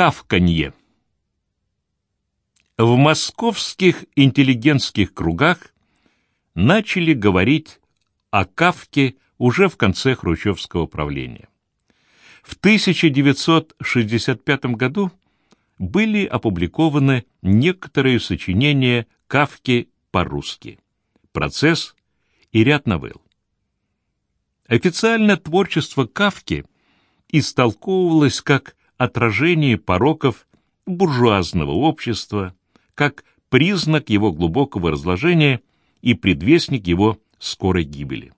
Кавканье. В московских интеллигентских кругах начали говорить о Кавке уже в конце хрущевского правления. В 1965 году были опубликованы некоторые сочинения Кавки по-русски, процесс и ряд новелл. Официально творчество Кавки истолковывалось как отражение пороков буржуазного общества, как признак его глубокого разложения и предвестник его скорой гибели.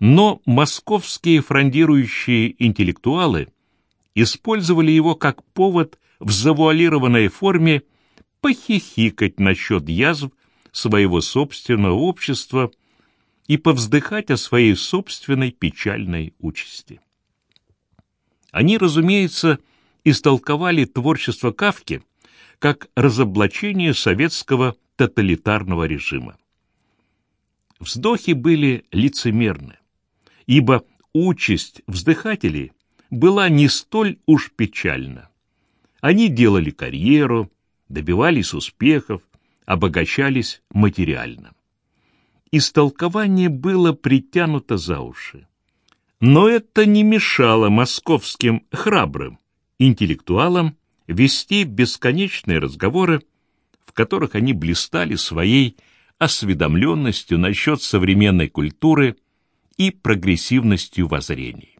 Но московские фрондирующие интеллектуалы использовали его как повод в завуалированной форме похихикать насчет язв своего собственного общества и повздыхать о своей собственной печальной участи. Они, разумеется, истолковали творчество Кавки как разоблачение советского тоталитарного режима. Вздохи были лицемерны ибо участь вздыхателей была не столь уж печальна. Они делали карьеру, добивались успехов, обогащались материально. Истолкование было притянуто за уши. Но это не мешало московским храбрым интеллектуалам вести бесконечные разговоры, в которых они блистали своей осведомленностью насчет современной культуры и прогрессивностью воззрений.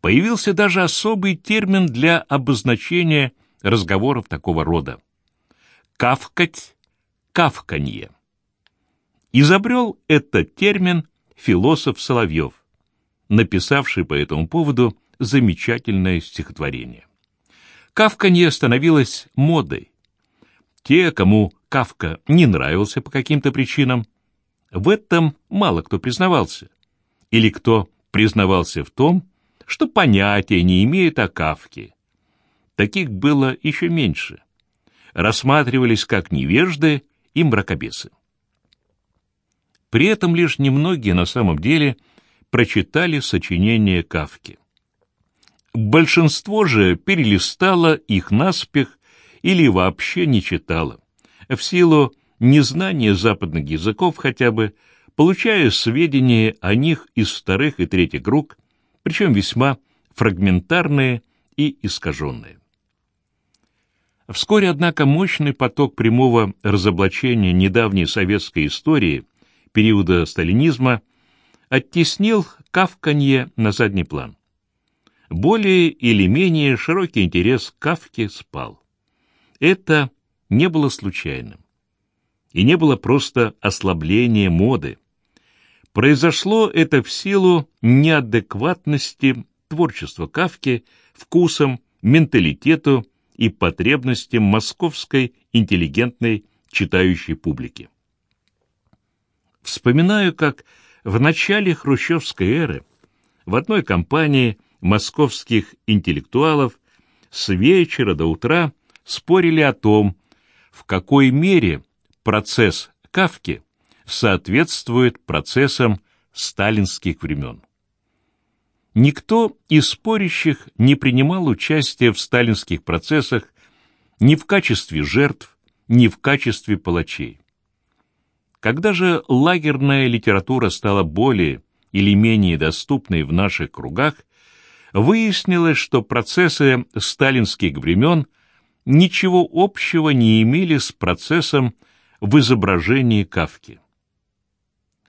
Появился даже особый термин для обозначения разговоров такого рода – «кавкать», «кавканье». Изобрел этот термин философ Соловьев, написавший по этому поводу замечательное стихотворение. Кавканье становилось модой. Те, кому Кавка не нравился по каким-то причинам, в этом мало кто признавался. Или кто признавался в том, что понятия не имеет о Кавке. Таких было еще меньше. Рассматривались как невежды и мракобесы. При этом лишь немногие на самом деле прочитали сочинения Кавки. Большинство же перелистало их наспех или вообще не читало, в силу незнание западных языков хотя бы, получая сведения о них из вторых и третьих рук, причем весьма фрагментарные и искаженные. Вскоре, однако, мощный поток прямого разоблачения недавней советской истории периода сталинизма оттеснил кавканье на задний план. Более или менее широкий интерес к Кавке спал. Это не было случайным и не было просто ослабления моды. Произошло это в силу неадекватности творчества Кавки вкусом, менталитету и потребностям московской интеллигентной читающей публики. Вспоминаю, как в начале хрущевской эры в одной компании московских интеллектуалов с вечера до утра спорили о том, в какой мере процесс Кавки соответствует процессам сталинских времен. Никто из спорящих не принимал участия в сталинских процессах ни в качестве жертв, ни в качестве палачей. Когда же лагерная литература стала более или менее доступной в наших кругах, выяснилось, что процессы сталинских времен ничего общего не имели с процессом в изображении Кавки.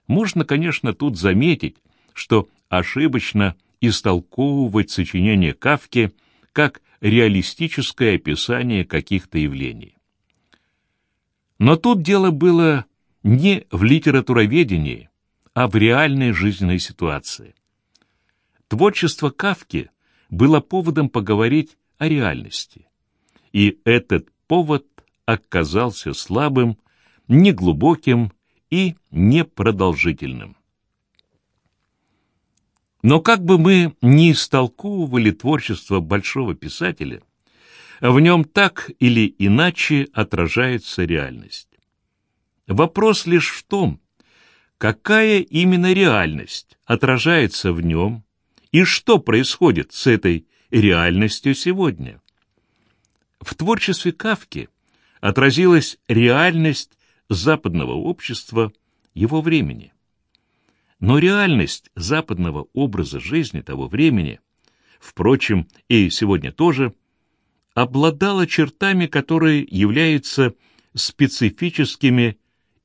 Можно, конечно, тут заметить, что ошибочно истолковывать сочинение Кавки как реалистическое описание каких-то явлений. Но тут дело было не в литературоведении, а в реальной жизненной ситуации. Творчество Кавки было поводом поговорить о реальности. И этот повод оказался слабым неглубоким и непродолжительным. Но как бы мы ни истолковывали творчество большого писателя, в нем так или иначе отражается реальность. Вопрос лишь в том, какая именно реальность отражается в нем и что происходит с этой реальностью сегодня. В творчестве Кавки отразилась реальность западного общества его времени. Но реальность западного образа жизни того времени, впрочем, и сегодня тоже, обладала чертами, которые являются специфическими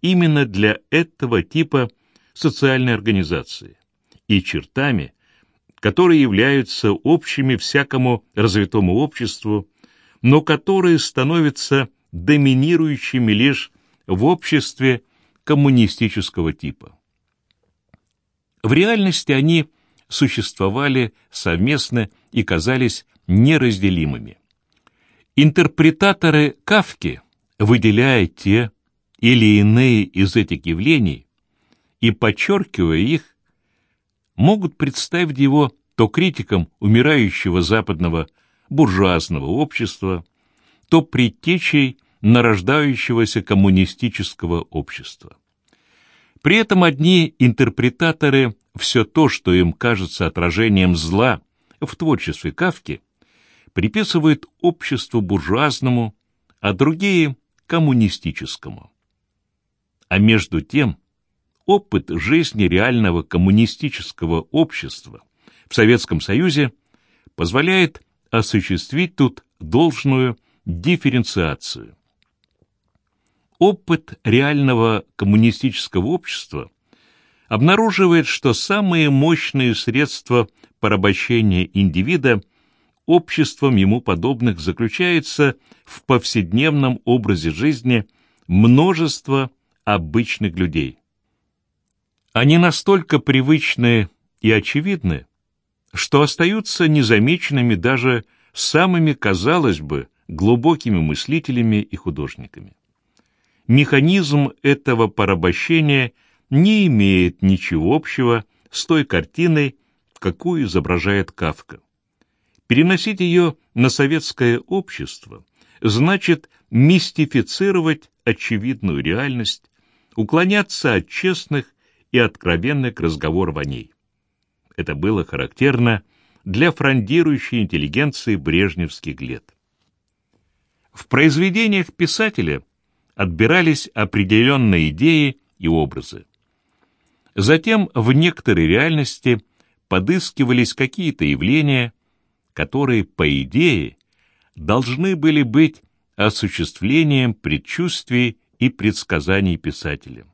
именно для этого типа социальной организации и чертами, которые являются общими всякому развитому обществу, но которые становятся доминирующими лишь в обществе коммунистического типа. В реальности они существовали совместно и казались неразделимыми. Интерпретаторы Кавки, выделяя те или иные из этих явлений и подчеркивая их, могут представить его то критиком умирающего западного буржуазного общества, то предтечей нарождающегося коммунистического общества. При этом одни интерпретаторы все то, что им кажется отражением зла в творчестве Кавки, приписывают обществу буржуазному, а другие — коммунистическому. А между тем, опыт жизни реального коммунистического общества в Советском Союзе позволяет осуществить тут должную дифференциацию. Опыт реального коммунистического общества обнаруживает, что самые мощные средства порабощения индивида обществом ему подобных заключаются в повседневном образе жизни множества обычных людей. Они настолько привычны и очевидны, что остаются незамеченными даже самыми, казалось бы, глубокими мыслителями и художниками. Механизм этого порабощения не имеет ничего общего с той картиной, какую изображает Кавка. Переносить ее на советское общество значит мистифицировать очевидную реальность, уклоняться от честных и откровенных разговоров о ней. Это было характерно для фрондирующей интеллигенции брежневских лет. В произведениях писателя отбирались определенные идеи и образы. Затем в некоторой реальности подыскивались какие-то явления, которые, по идее, должны были быть осуществлением предчувствий и предсказаний писателя.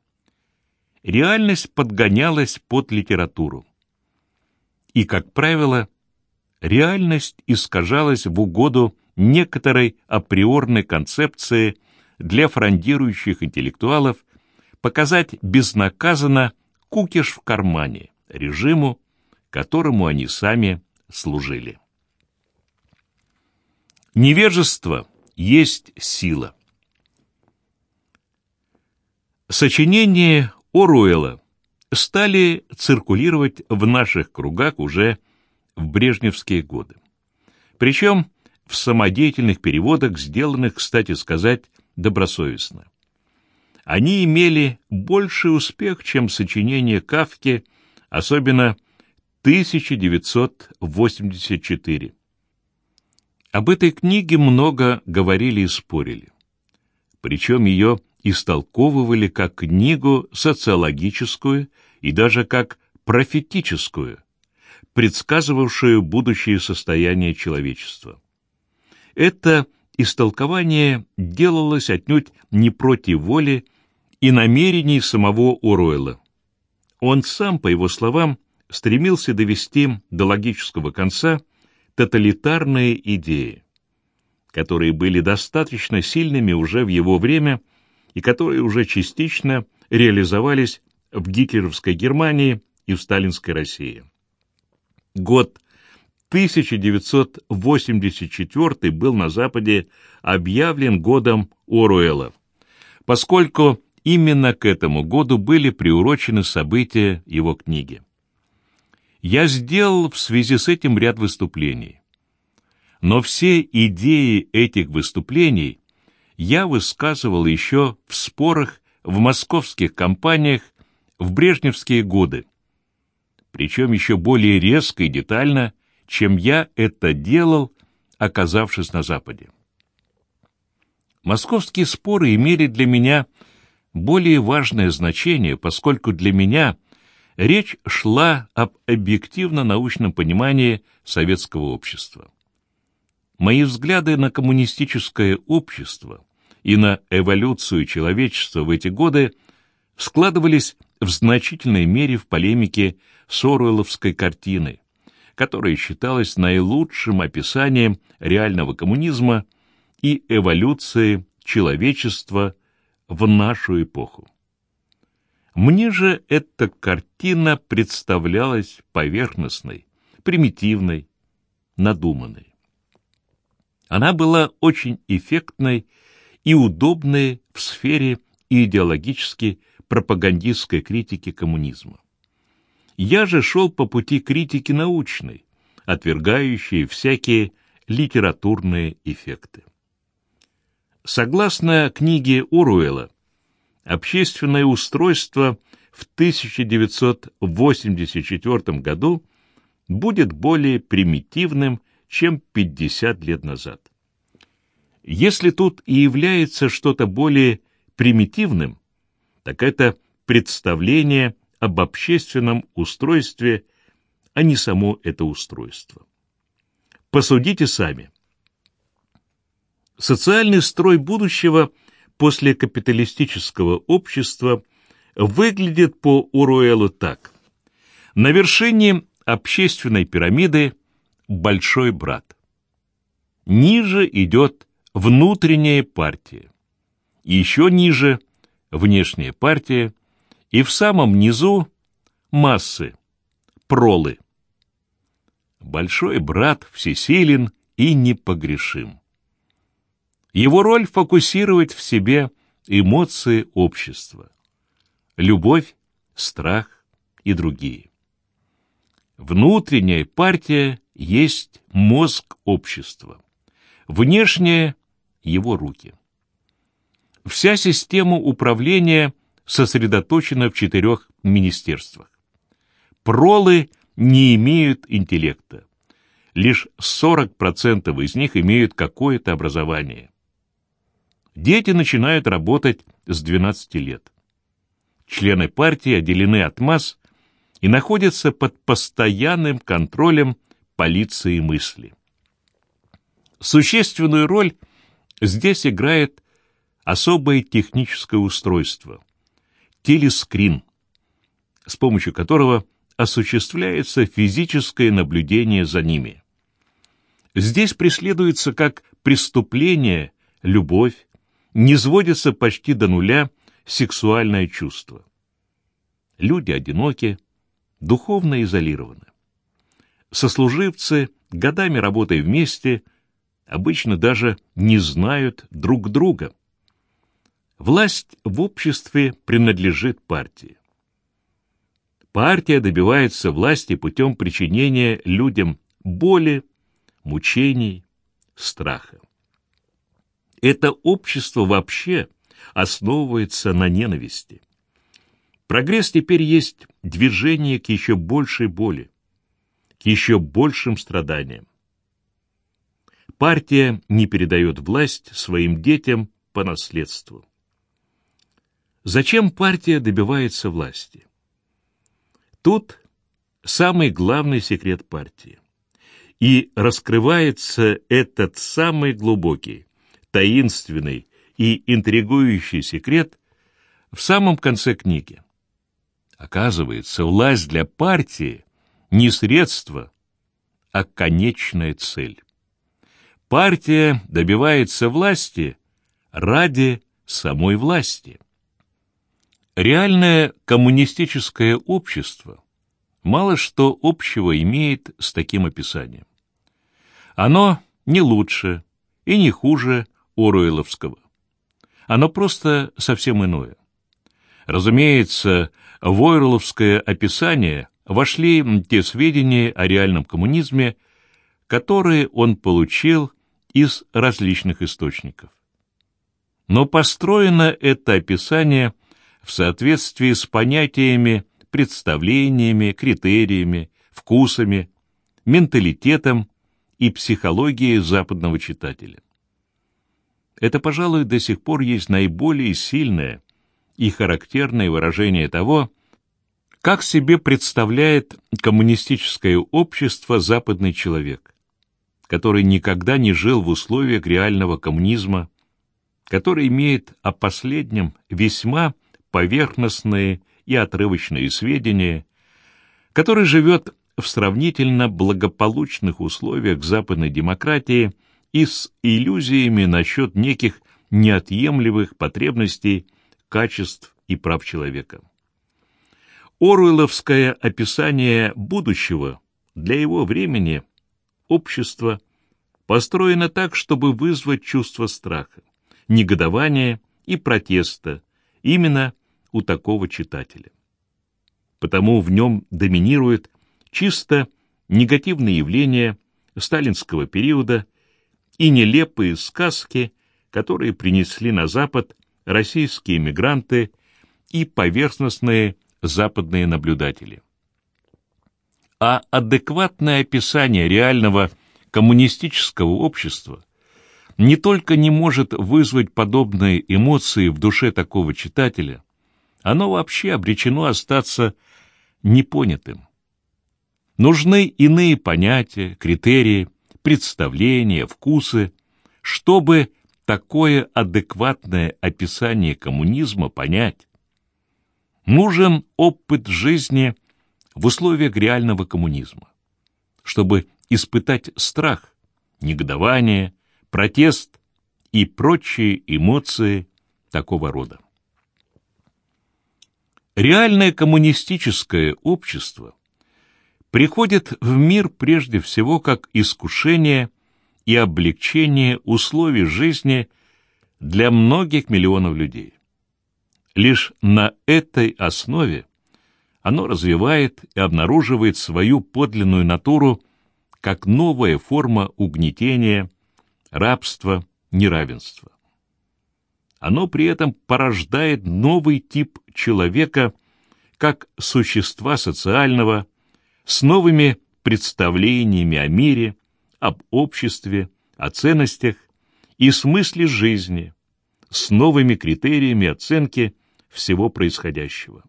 Реальность подгонялась под литературу. И, как правило, реальность искажалась в угоду некоторой априорной концепции для фрондирующих интеллектуалов показать безнаказанно кукиш в кармане режиму, которому они сами служили. Невежество есть сила. Сочинения Оруэлла стали циркулировать в наших кругах уже в брежневские годы. Причем в самодеятельных переводах, сделанных, кстати сказать, добросовестно. Они имели больший успех, чем сочинения Кавки, особенно 1984. Об этой книге много говорили и спорили. Причем ее истолковывали как книгу социологическую и даже как профетическую, предсказывавшую будущее состояние человечества. Это истолкование делалось отнюдь не против воли и намерений самого Оруэлла. Он сам, по его словам, стремился довести до логического конца тоталитарные идеи, которые были достаточно сильными уже в его время и которые уже частично реализовались в гитлеровской Германии и в сталинской России. Год 1984 был на Западе объявлен годом Оруэлла, поскольку именно к этому году были приурочены события его книги. Я сделал в связи с этим ряд выступлений. Но все идеи этих выступлений я высказывал еще в спорах в московских компаниях в брежневские годы, причем еще более резко и детально, чем я это делал, оказавшись на Западе. Московские споры имели для меня более важное значение, поскольку для меня речь шла об объективно-научном понимании советского общества. Мои взгляды на коммунистическое общество и на эволюцию человечества в эти годы складывались в значительной мере в полемике с Оруэлловской картиной, которая считалась наилучшим описанием реального коммунизма и эволюции человечества в нашу эпоху. Мне же эта картина представлялась поверхностной, примитивной, надуманной. Она была очень эффектной и удобной в сфере идеологически пропагандистской критики коммунизма. Я же шел по пути критики научной, отвергающей всякие литературные эффекты. Согласно книге Оруэлла, общественное устройство в 1984 году будет более примитивным, чем 50 лет назад. Если тут и является что-то более примитивным, так это представление об общественном устройстве, а не само это устройство. Посудите сами. Социальный строй будущего после капиталистического общества выглядит по Уруэлу так. На вершине общественной пирамиды большой брат. Ниже идет внутренняя партия. Еще ниже внешняя партия, и в самом низу массы, пролы. Большой брат всесилен и непогрешим. Его роль — фокусировать в себе эмоции общества. Любовь, страх и другие. Внутренняя партия есть мозг общества. Внешняя — его руки. Вся система управления сосредоточена в четырех министерствах. Пролы не имеют интеллекта. Лишь 40% из них имеют какое-то образование. Дети начинают работать с 12 лет. Члены партии отделены от масс и находятся под постоянным контролем полиции мысли. Существенную роль здесь играет особое техническое устройство – телескрин, с помощью которого осуществляется физическое наблюдение за ними. Здесь преследуется как преступление, любовь, не сводится почти до нуля сексуальное чувство. Люди одиноки, духовно изолированы. Сослуживцы, годами работая вместе, обычно даже не знают друг друга. Власть в обществе принадлежит партии. Партия добивается власти путем причинения людям боли, мучений, страха. Это общество вообще основывается на ненависти. Прогресс теперь есть движение к еще большей боли, к еще большим страданиям. Партия не передает власть своим детям по наследству. Зачем партия добивается власти? Тут самый главный секрет партии. И раскрывается этот самый глубокий, таинственный и интригующий секрет в самом конце книги. Оказывается, власть для партии не средство, а конечная цель. Партия добивается власти ради самой власти. Реальное коммунистическое общество мало что общего имеет с таким описанием. Оно не лучше и не хуже Оруэлловского. Оно просто совсем иное. Разумеется, в Оруэлловское описание вошли те сведения о реальном коммунизме, которые он получил из различных источников. Но построено это описание в соответствии с понятиями, представлениями, критериями, вкусами, менталитетом и психологией западного читателя. Это, пожалуй, до сих пор есть наиболее сильное и характерное выражение того, как себе представляет коммунистическое общество западный человек, который никогда не жил в условиях реального коммунизма, который имеет о последнем весьма поверхностные и отрывочные сведения, который живет в сравнительно благополучных условиях западной демократии и с иллюзиями насчет неких неотъемлемых потребностей, качеств и прав человека. Оруэлловское описание будущего для его времени общества построено так, чтобы вызвать чувство страха, негодования и протеста именно у такого читателя. Потому в нем доминирует чисто негативные явления сталинского периода и нелепые сказки, которые принесли на Запад российские мигранты и поверхностные западные наблюдатели. А адекватное описание реального коммунистического общества не только не может вызвать подобные эмоции в душе такого читателя, оно вообще обречено остаться непонятым. Нужны иные понятия, критерии, представления, вкусы, чтобы такое адекватное описание коммунизма понять. Нужен опыт жизни в условиях реального коммунизма, чтобы испытать страх, негодование, протест и прочие эмоции такого рода. Реальное коммунистическое общество приходит в мир прежде всего как искушение и облегчение условий жизни для многих миллионов людей. Лишь на этой основе оно развивает и обнаруживает свою подлинную натуру как новая форма угнетения, рабства, неравенства. Оно при этом порождает новый тип человека как существа социального, с новыми представлениями о мире, об обществе, о ценностях и смысле жизни, с новыми критериями оценки всего происходящего.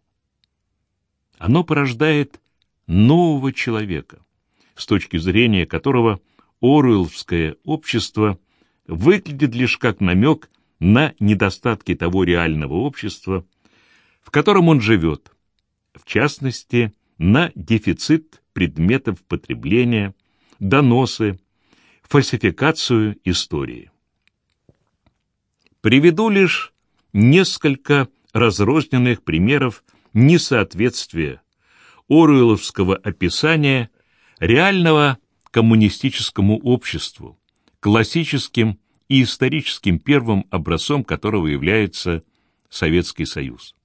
Оно порождает нового человека, с точки зрения которого Оруэллское общество выглядит лишь как намек на недостатки того реального общества, в котором он живет, в частности, на дефицит предметов потребления, доносы, фальсификацию истории. Приведу лишь несколько разрозненных примеров несоответствия Оруэлловского описания реального коммунистическому обществу, классическим и историческим первым образцом которого является Советский Союз.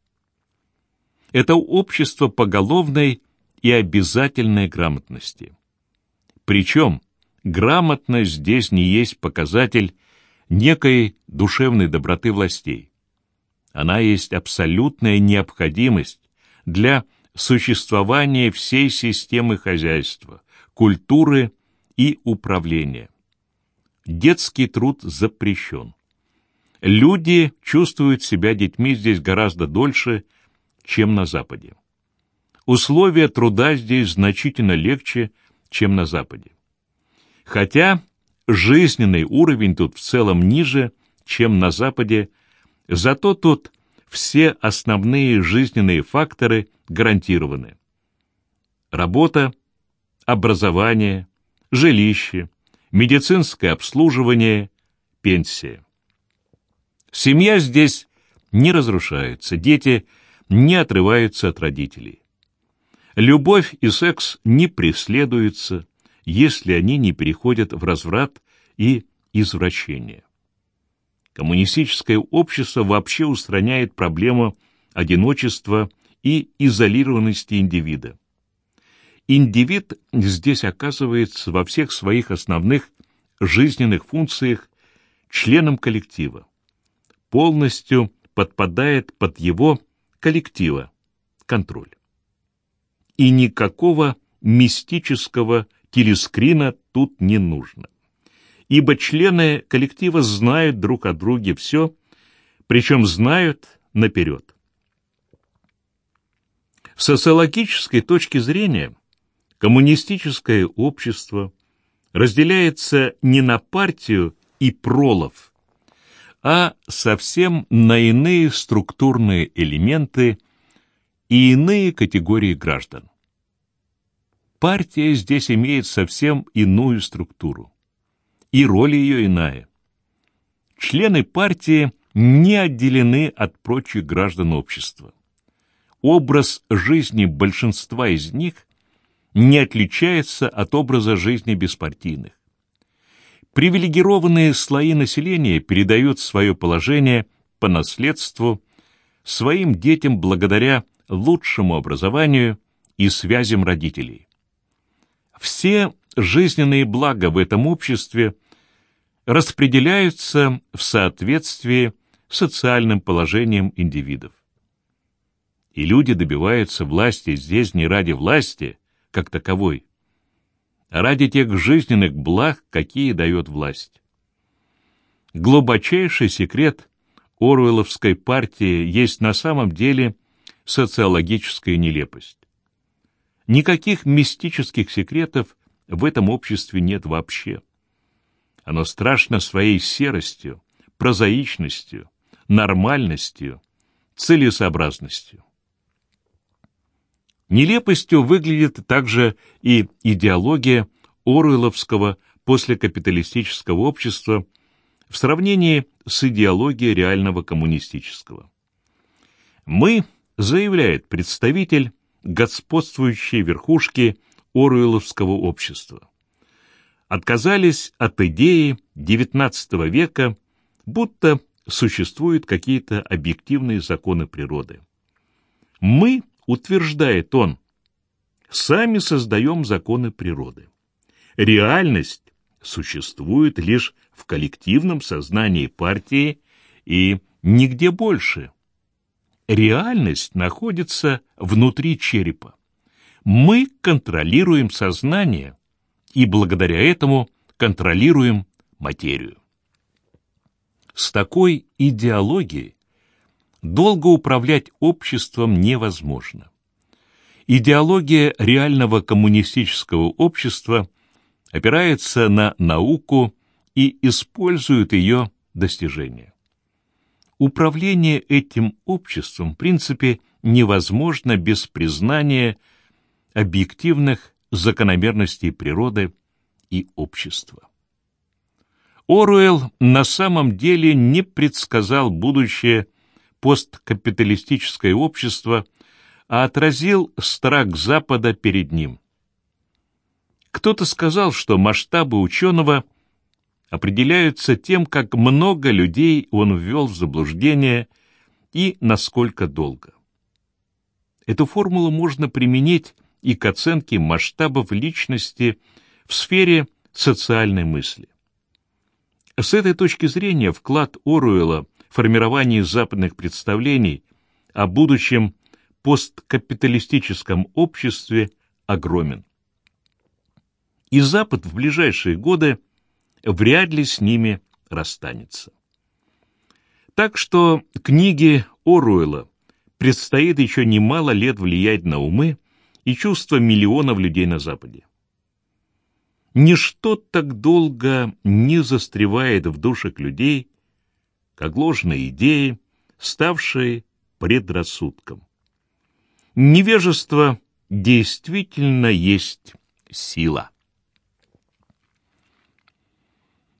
Это общество поголовной и обязательной грамотности. Причем грамотность здесь не есть показатель некой душевной доброты властей. Она есть абсолютная необходимость для существования всей системы хозяйства, культуры и управления. Детский труд запрещен. Люди чувствуют себя детьми здесь гораздо дольше, чем на Западе. Условия труда здесь значительно легче, чем на Западе. Хотя жизненный уровень тут в целом ниже, чем на Западе, зато тут все основные жизненные факторы гарантированы. Работа, образование, жилище, медицинское обслуживание, пенсия. Семья здесь не разрушается, дети не отрываются от родителей. Любовь и секс не преследуются, если они не переходят в разврат и извращение. Коммунистическое общество вообще устраняет проблему одиночества и изолированности индивида. Индивид здесь оказывается во всех своих основных жизненных функциях членом коллектива, полностью подпадает под его коллектива контроль. И никакого мистического телескрина тут не нужно. Ибо члены коллектива знают друг о друге все, причем знают наперед. С социологической точки зрения коммунистическое общество разделяется не на партию и пролов, а совсем на иные структурные элементы и иные категории граждан. Партия здесь имеет совсем иную структуру, и роль ее иная. Члены партии не отделены от прочих граждан общества. Образ жизни большинства из них не отличается от образа жизни беспартийных. Привилегированные слои населения передают свое положение по наследству своим детям благодаря лучшему образованию и связям родителей. Все жизненные блага в этом обществе распределяются в соответствии с социальным положением индивидов. И люди добиваются власти здесь не ради власти, как таковой, ради тех жизненных благ, какие дает власть. Глубочайший секрет Оруэлловской партии есть на самом деле социологическая нелепость. Никаких мистических секретов в этом обществе нет вообще. Оно страшно своей серостью, прозаичностью, нормальностью, целесообразностью. Нелепостью выглядит также и идеология Оруэлловского послекапиталистического общества в сравнении с идеологией реального коммунистического. Мы, заявляет представитель господствующей верхушки Оруэлловского общества, отказались от идеи XIX века, будто существуют какие-то объективные законы природы. Мы утверждает он, сами создаем законы природы. Реальность существует лишь в коллективном сознании партии и нигде больше. Реальность находится внутри черепа. Мы контролируем сознание и благодаря этому контролируем материю. С такой идеологией долго управлять обществом невозможно. Идеология реального коммунистического общества опирается на науку и использует ее достижения. Управление этим обществом, в принципе, невозможно без признания объективных закономерностей природы и общества. Оруэлл на самом деле не предсказал будущее посткапиталистическое общество, а отразил страх Запада перед ним. Кто-то сказал, что масштабы ученого определяются тем, как много людей он ввел в заблуждение и насколько долго. Эту формулу можно применить и к оценке масштабов личности в сфере социальной мысли. С этой точки зрения вклад Оруэлла формировании западных представлений о будущем посткапиталистическом обществе огромен. И Запад в ближайшие годы вряд ли с ними расстанется. Так что книге Оруэлла предстоит еще немало лет влиять на умы и чувства миллионов людей на Западе. Ничто так долго не застревает в душах людей, как ложные идеи, ставшие предрассудком. Невежество действительно есть сила.